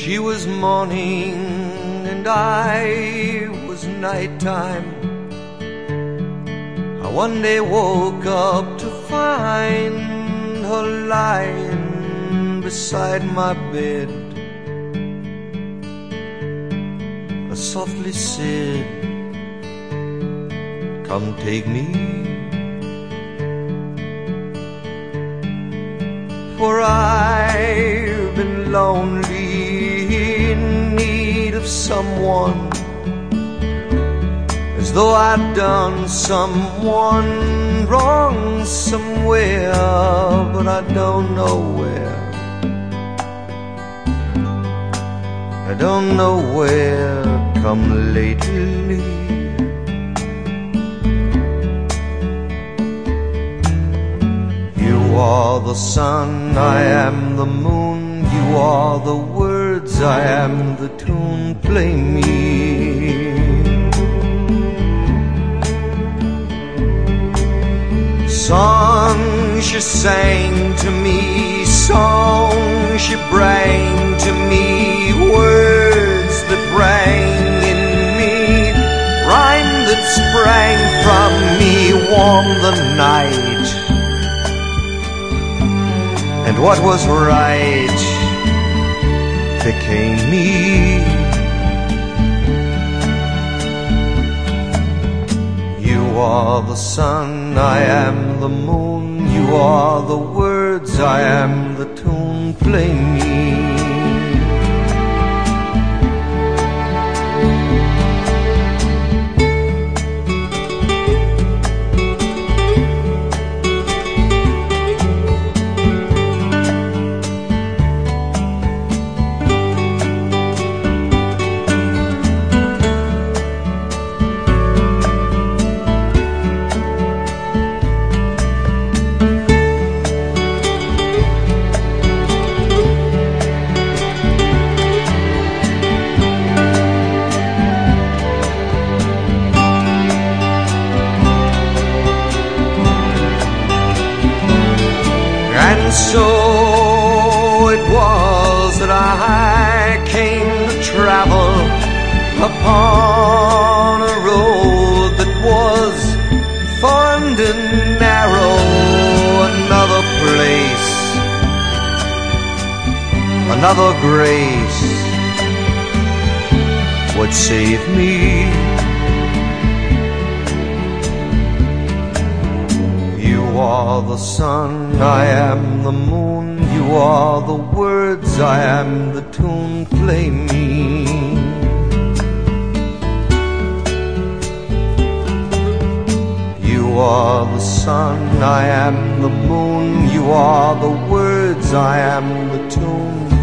She was morning and I was nighttime. I one day woke up to find her lying beside my bed. I softly said, Come take me. For I've been lonely someone As though I'd done someone wrong somewhere But I don't know where I don't know where come lately You are the sun, I am the moon. You are the I am the tune. Play me. Songs she sang to me, songs she bring to me, words that rang in me, rhyme that sprang from me, warm the night and what was right became me. You are the sun, I am the moon. You are the words, I am the tune. Play me. So it was that I came to travel upon a road that was formed and narrow. Another place, another grace would save me. Are the sun, I am the moon. You are the words, I am the tune. Play me. You are the sun, I am the moon. You are the words, I am the tune.